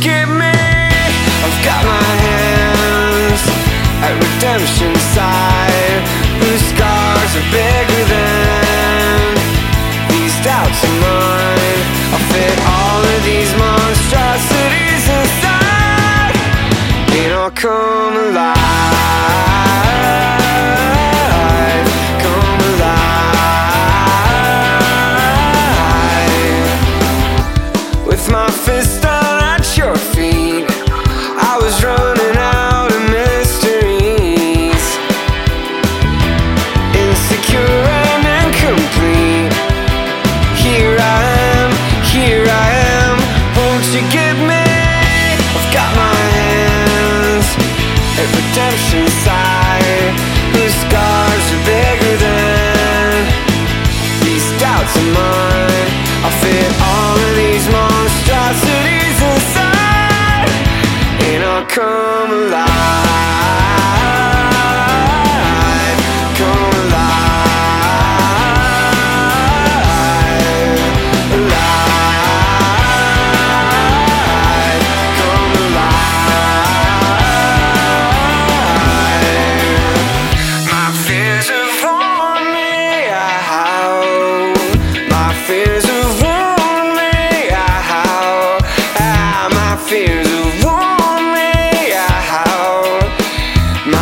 give me. I've got my hands At redemption's side. Whose scars are bigger than These doubts of mine. I'll fit all of these monstrosities inside. They all come alive. Come alive